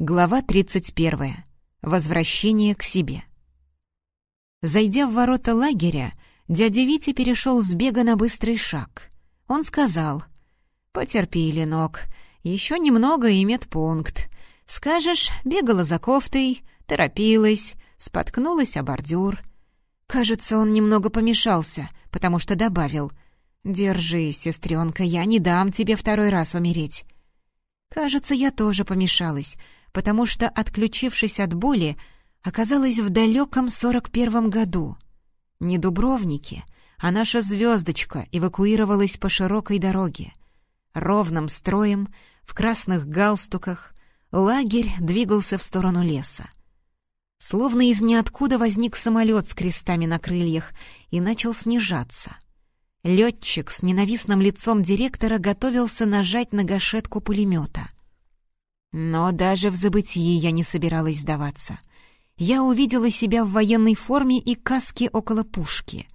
Глава 31. Возвращение к себе. Зайдя в ворота лагеря, дядя Витя перешел с бега на быстрый шаг. Он сказал, «Потерпи, Ленок, еще немного и медпункт. Скажешь, бегала за кофтой, торопилась, споткнулась о бордюр». Кажется, он немного помешался, потому что добавил, «Держи, сестренка, я не дам тебе второй раз умереть». Кажется, я тоже помешалась, потому что, отключившись от боли, оказалась в далеком сорок первом году. Не Дубровники, а наша звездочка эвакуировалась по широкой дороге. Ровным строем, в красных галстуках, лагерь двигался в сторону леса. Словно из ниоткуда возник самолет с крестами на крыльях и начал снижаться. Летчик с ненавистным лицом директора готовился нажать на гашетку пулемета — но даже в забытии я не собиралась сдаваться. Я увидела себя в военной форме и каске около пушки.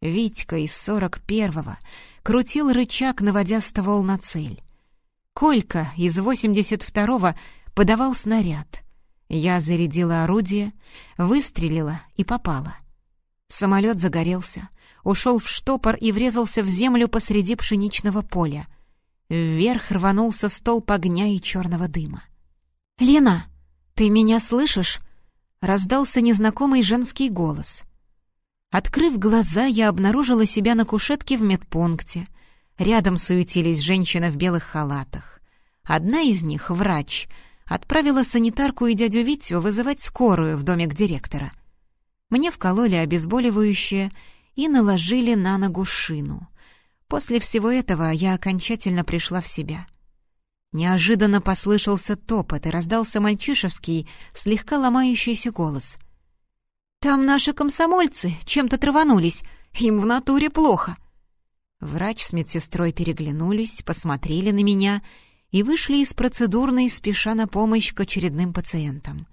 Витька из сорок первого крутил рычаг, наводя ствол на цель. Колька из восемьдесят второго подавал снаряд. Я зарядила орудие, выстрелила и попала. Самолет загорелся, ушел в штопор и врезался в землю посреди пшеничного поля — Вверх рванулся столб огня и черного дыма. «Лена, ты меня слышишь?» — раздался незнакомый женский голос. Открыв глаза, я обнаружила себя на кушетке в медпункте. Рядом суетились женщины в белых халатах. Одна из них, врач, отправила санитарку и дядю Витю вызывать скорую в домик директора. Мне вкололи обезболивающее и наложили на ногу шину — После всего этого я окончательно пришла в себя. Неожиданно послышался топот и раздался мальчишевский, слегка ломающийся голос. «Там наши комсомольцы чем-то траванулись, им в натуре плохо». Врач с медсестрой переглянулись, посмотрели на меня и вышли из процедурной, спеша на помощь к очередным пациентам.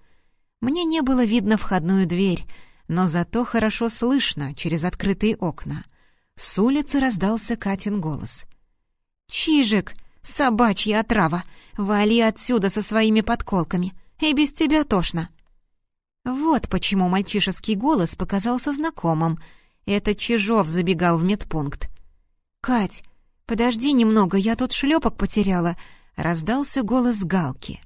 Мне не было видно входную дверь, но зато хорошо слышно через открытые окна — с улицы раздался Катин голос. «Чижик, собачья отрава! Вали отсюда со своими подколками! И без тебя тошно!» Вот почему мальчишеский голос показался знакомым. Это Чижов забегал в медпункт. «Кать, подожди немного, я тут шлепок потеряла», — раздался голос Галки.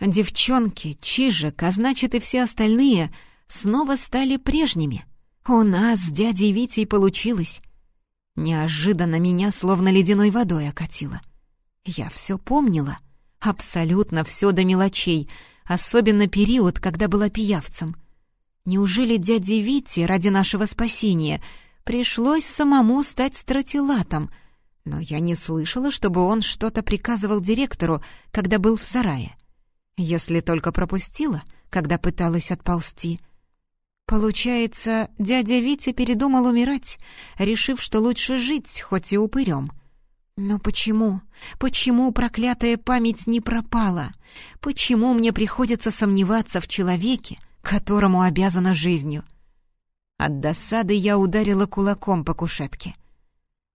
Девчонки, Чижик, а значит и все остальные, снова стали прежними. У нас с дядей Витей получилось. Неожиданно меня словно ледяной водой окатило. Я все помнила, абсолютно все до мелочей, особенно период, когда была пиявцем. Неужели дяде Вите ради нашего спасения пришлось самому стать стратилатом? Но я не слышала, чтобы он что-то приказывал директору, когда был в сарае. Если только пропустила, когда пыталась отползти — Получается, дядя Витя передумал умирать, решив, что лучше жить, хоть и упырем. Но почему? Почему проклятая память не пропала? Почему мне приходится сомневаться в человеке, которому обязана жизнью? От досады я ударила кулаком по кушетке.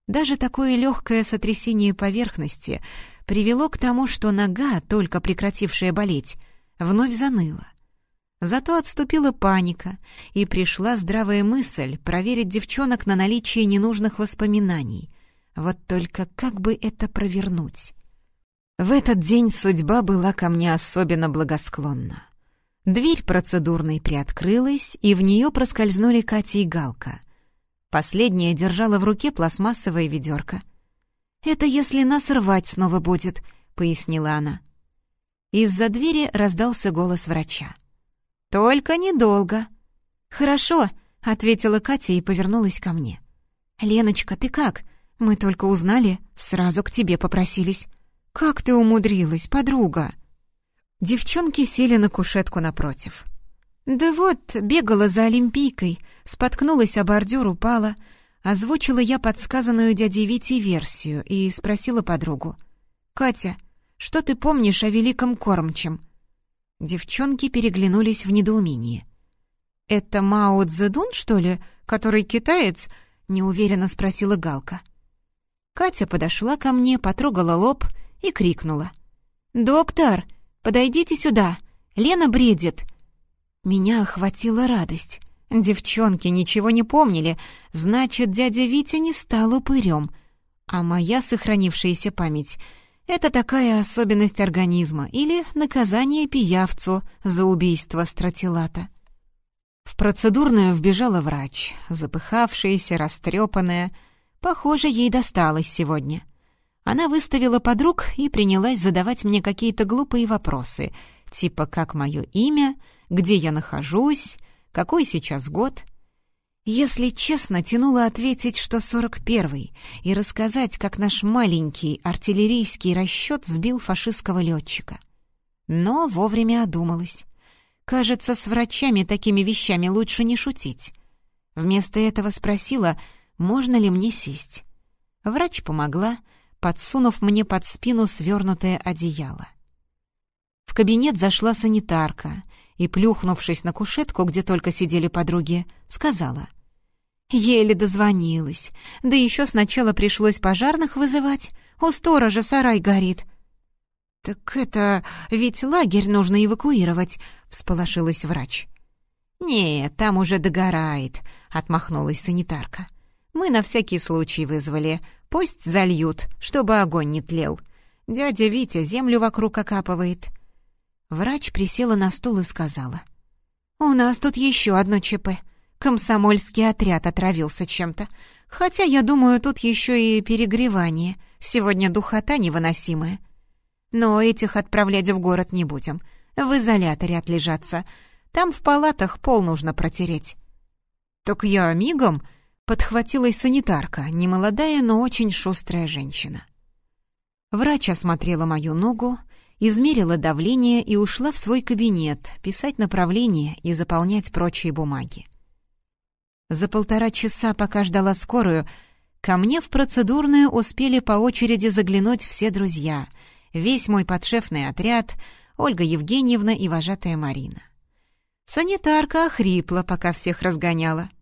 Даже такое легкое сотрясение поверхности привело к тому, что нога, только прекратившая болеть, вновь заныла. Зато отступила паника, и пришла здравая мысль проверить девчонок на наличие ненужных воспоминаний. Вот только как бы это провернуть? В этот день судьба была ко мне особенно благосклонна. Дверь процедурной приоткрылась, и в нее проскользнули Катя и Галка. Последняя держала в руке пластмассовое ведерко. «Это если нас рвать снова будет», — пояснила она. Из-за двери раздался голос врача. «Только недолго». «Хорошо», — ответила Катя и повернулась ко мне. «Леночка, ты как? Мы только узнали, сразу к тебе попросились. Как ты умудрилась, подруга?» Девчонки сели на кушетку напротив. «Да вот, бегала за Олимпийкой, споткнулась о бордюр, упала». Озвучила я подсказанную дяде Вите версию и спросила подругу. «Катя, что ты помнишь о великом кормчем?» Девчонки переглянулись в недоумении. «Это Мао Цзэдун, что ли, который китаец?» — неуверенно спросила Галка. Катя подошла ко мне, потрогала лоб и крикнула. «Доктор, подойдите сюда! Лена бредит!» Меня охватила радость. Девчонки ничего не помнили, значит, дядя Витя не стал упырем. А моя сохранившаяся память — это такая особенность организма или наказание пиявцу за убийство стратилата. В процедурную вбежала врач, запыхавшаяся, растрепанная. Похоже, ей досталось сегодня. Она выставила подруг и принялась задавать мне какие-то глупые вопросы, типа «как мое имя?», «где я нахожусь?», «какой сейчас год?». Если честно, тянуло ответить, что сорок первый, и рассказать, как наш маленький артиллерийский расчет сбил фашистского летчика. Но вовремя одумалась. Кажется, с врачами такими вещами лучше не шутить. Вместо этого спросила, можно ли мне сесть. Врач помогла, подсунув мне под спину свернутое одеяло. В кабинет зашла санитарка и, плюхнувшись на кушетку, где только сидели подруги, сказала. «Еле дозвонилась. Да еще сначала пришлось пожарных вызывать. У сторожа сарай горит». «Так это... ведь лагерь нужно эвакуировать», — всполошилась врач. «Нет, там уже догорает», — отмахнулась санитарка. «Мы на всякий случай вызвали. Пусть зальют, чтобы огонь не тлел. Дядя Витя землю вокруг окапывает». Врач присела на стул и сказала. «У нас тут еще одно ЧП. Комсомольский отряд отравился чем-то. Хотя, я думаю, тут еще и перегревание. Сегодня духота невыносимая. Но этих отправлять в город не будем. В изоляторе отлежаться. Там в палатах пол нужно протереть». «Так я мигом», Подхватилась санитарка, немолодая, но очень шустрая женщина. Врач осмотрела мою ногу, измерила давление и ушла в свой кабинет писать направление и заполнять прочие бумаги. За полтора часа, пока ждала скорую, ко мне в процедурную успели по очереди заглянуть все друзья, весь мой подшефный отряд, Ольга Евгеньевна и вожатая Марина. Санитарка охрипла, пока всех разгоняла —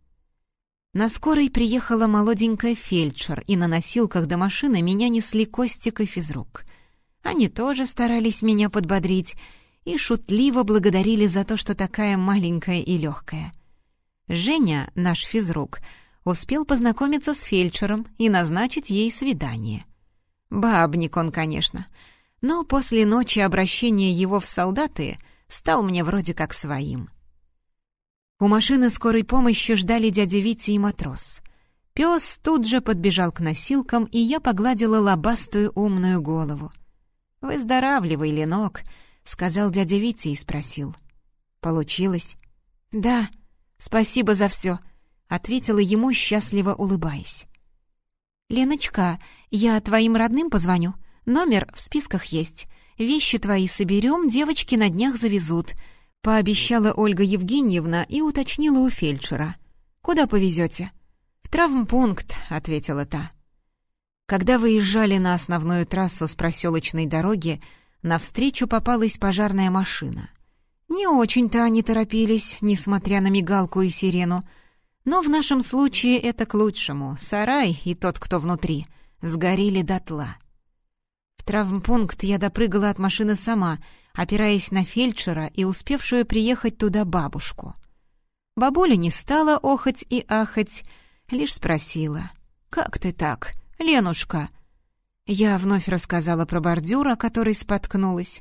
на скорой приехала молоденькая фельдшер, и на носилках до машины меня несли Костик и физрук. Они тоже старались меня подбодрить и шутливо благодарили за то, что такая маленькая и легкая. Женя, наш физрук, успел познакомиться с фельдшером и назначить ей свидание. Бабник он, конечно, но после ночи обращения его в солдаты стал мне вроде как своим — у машины скорой помощи ждали дядя Витя и матрос. Пес тут же подбежал к носилкам, и я погладила лобастую умную голову. «Выздоравливай, Ленок», — сказал дядя Витя и спросил. «Получилось?» «Да, спасибо за все», — ответила ему, счастливо улыбаясь. «Леночка, я твоим родным позвоню. Номер в списках есть. Вещи твои соберем, девочки на днях завезут», Пообещала Ольга Евгеньевна и уточнила у фельдшера. «Куда повезете?» «В травмпункт», — ответила та. Когда выезжали на основную трассу с проселочной дороги, навстречу попалась пожарная машина. Не очень-то они торопились, несмотря на мигалку и сирену. Но в нашем случае это к лучшему. Сарай и тот, кто внутри, сгорели дотла. В травмпункт я допрыгала от машины сама — опираясь на фельдшера и успевшую приехать туда бабушку. Бабуля не стала охать и ахать, лишь спросила. «Как ты так, Ленушка?» Я вновь рассказала про бордюра, который споткнулась.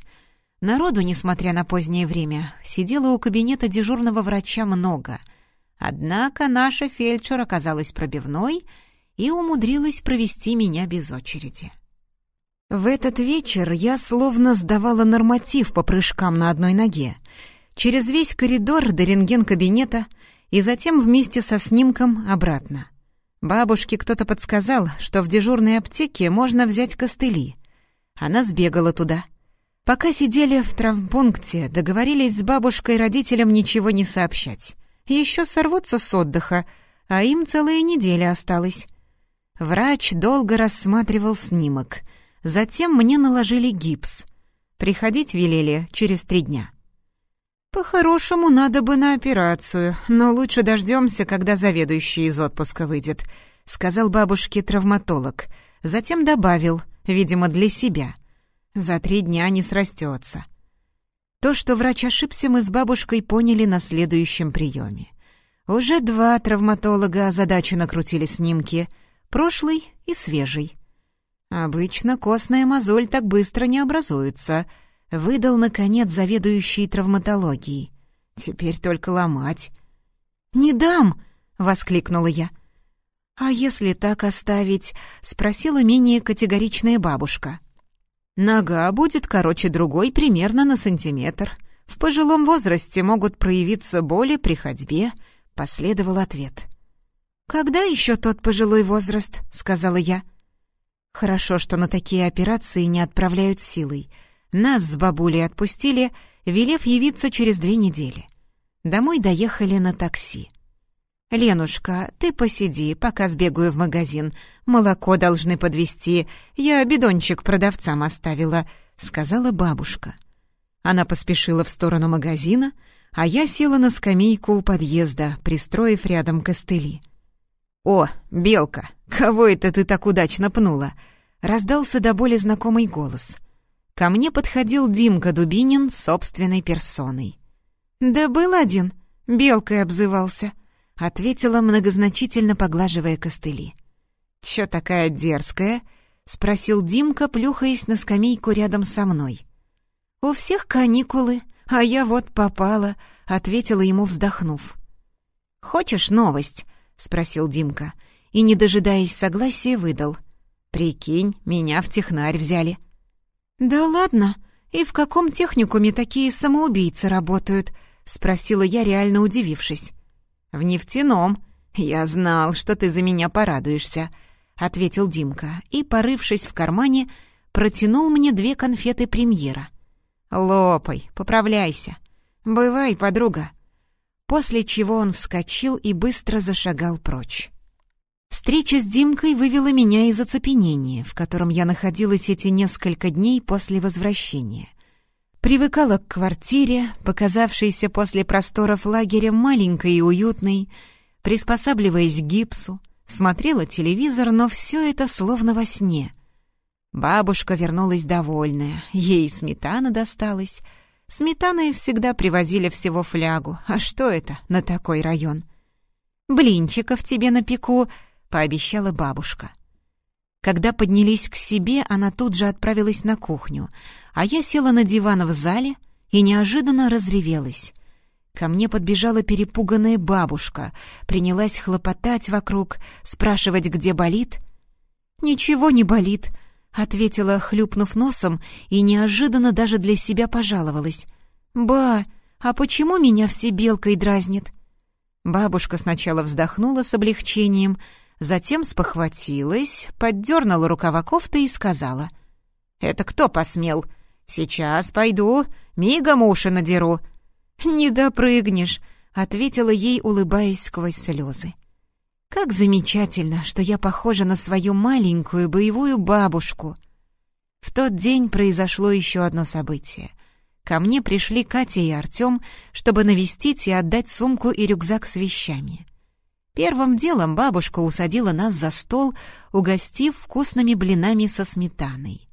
Народу, несмотря на позднее время, сидело у кабинета дежурного врача много. Однако наша фельдшер оказалась пробивной и умудрилась провести меня без очереди. В этот вечер я словно сдавала норматив по прыжкам на одной ноге. Через весь коридор до рентген-кабинета и затем вместе со снимком обратно. Бабушке кто-то подсказал, что в дежурной аптеке можно взять костыли. Она сбегала туда. Пока сидели в травмпункте, договорились с бабушкой родителям ничего не сообщать. Еще сорвутся с отдыха, а им целая неделя осталась. Врач долго рассматривал снимок — Затем мне наложили гипс. Приходить велели через три дня. «По-хорошему, надо бы на операцию, но лучше дождемся, когда заведующий из отпуска выйдет», — сказал бабушке травматолог. Затем добавил, видимо, для себя. «За три дня не срастется». То, что врач ошибся, мы с бабушкой поняли на следующем приеме. Уже два травматолога озадаченно крутили снимки, прошлый и свежий. «Обычно костная мозоль так быстро не образуется», — выдал, наконец, заведующий травматологией. «Теперь только ломать». «Не дам!» — воскликнула я. «А если так оставить?» — спросила менее категоричная бабушка. «Нога будет короче другой примерно на сантиметр. В пожилом возрасте могут проявиться боли при ходьбе», — последовал ответ. «Когда еще тот пожилой возраст?» — сказала я. Хорошо, что на такие операции не отправляют силой. Нас с бабулей отпустили, велев явиться через две недели. Домой доехали на такси. «Ленушка, ты посиди, пока сбегаю в магазин. Молоко должны подвести. Я бидончик продавцам оставила», — сказала бабушка. Она поспешила в сторону магазина, а я села на скамейку у подъезда, пристроив рядом костыли. «О, Белка, кого это ты так удачно пнула?» — раздался до боли знакомый голос. Ко мне подходил Димка Дубинин собственной персоной. «Да был один, Белкой обзывался», — ответила многозначительно, поглаживая костыли. «Чё такая дерзкая?» — спросил Димка, плюхаясь на скамейку рядом со мной. «У всех каникулы, а я вот попала», — ответила ему, вздохнув. «Хочешь новость?» — спросил Димка, и, не дожидаясь согласия, выдал. «Прикинь, меня в технарь взяли». «Да ладно? И в каком техникуме такие самоубийцы работают?» — спросила я, реально удивившись. «В нефтяном. Я знал, что ты за меня порадуешься», — ответил Димка и, порывшись в кармане, протянул мне две конфеты премьера. «Лопай, поправляйся. Бывай, подруга» после чего он вскочил и быстро зашагал прочь. Встреча с Димкой вывела меня из оцепенения, в котором я находилась эти несколько дней после возвращения. Привыкала к квартире, показавшейся после просторов лагеря маленькой и уютной, приспосабливаясь к гипсу, смотрела телевизор, но все это словно во сне. Бабушка вернулась довольная, ей сметана досталась — Сметаны всегда привозили всего флягу. А что это на такой район? «Блинчиков тебе напеку», — пообещала бабушка. Когда поднялись к себе, она тут же отправилась на кухню, а я села на диван в зале и неожиданно разревелась. Ко мне подбежала перепуганная бабушка, принялась хлопотать вокруг, спрашивать, где болит. «Ничего не болит», — ответила, хлюпнув носом, и неожиданно даже для себя пожаловалась. «Ба, а почему меня все белкой дразнит?» Бабушка сначала вздохнула с облегчением, затем спохватилась, поддернула рукава кофты и сказала. «Это кто посмел? Сейчас пойду, мигом уши надеру». «Не допрыгнешь», — ответила ей, улыбаясь сквозь слезы. Как замечательно, что я похожа на свою маленькую боевую бабушку. В тот день произошло еще одно событие. Ко мне пришли Катя и Артем, чтобы навестить и отдать сумку и рюкзак с вещами. Первым делом бабушка усадила нас за стол, угостив вкусными блинами со сметаной.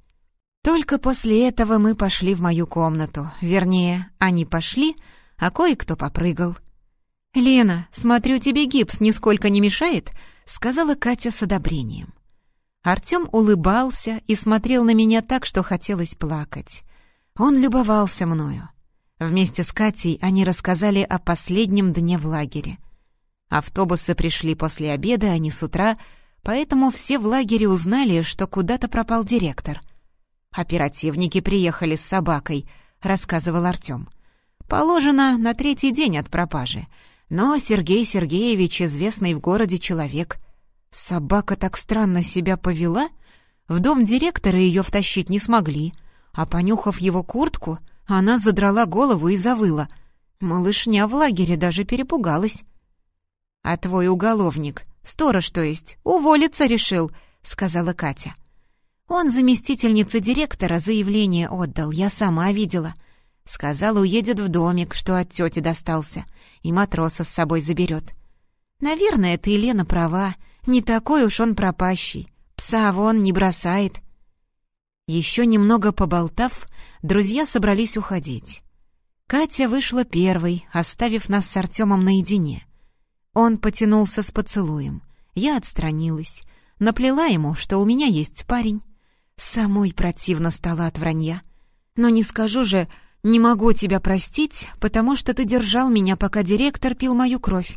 Только после этого мы пошли в мою комнату. Вернее, они пошли, а кое-кто попрыгал — «Лена, смотрю, тебе гипс нисколько не мешает», — сказала Катя с одобрением. Артем улыбался и смотрел на меня так, что хотелось плакать. Он любовался мною. Вместе с Катей они рассказали о последнем дне в лагере. Автобусы пришли после обеда, а не с утра, поэтому все в лагере узнали, что куда-то пропал директор. «Оперативники приехали с собакой», — рассказывал Артем. «Положено на третий день от пропажи». Но Сергей Сергеевич известный в городе человек. Собака так странно себя повела. В дом директора ее втащить не смогли. А понюхав его куртку, она задрала голову и завыла. Малышня в лагере даже перепугалась. «А твой уголовник, сторож, то есть, уволиться решил», — сказала Катя. «Он заместительнице директора заявление отдал, я сама видела». Сказал, уедет в домик, что от тети достался, и матроса с собой заберет. Наверное, ты, Елена, права. Не такой уж он пропащий. Пса вон не бросает. Еще немного поболтав, друзья собрались уходить. Катя вышла первой, оставив нас с Артемом наедине. Он потянулся с поцелуем. Я отстранилась, наплела ему, что у меня есть парень. Самой противно стало от вранья. Но не скажу же, не могу тебя простить, потому что ты держал меня, пока директор пил мою кровь.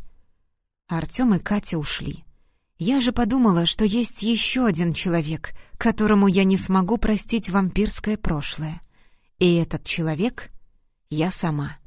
Артем и Катя ушли. Я же подумала, что есть еще один человек, которому я не смогу простить вампирское прошлое. И этот человек — я сама.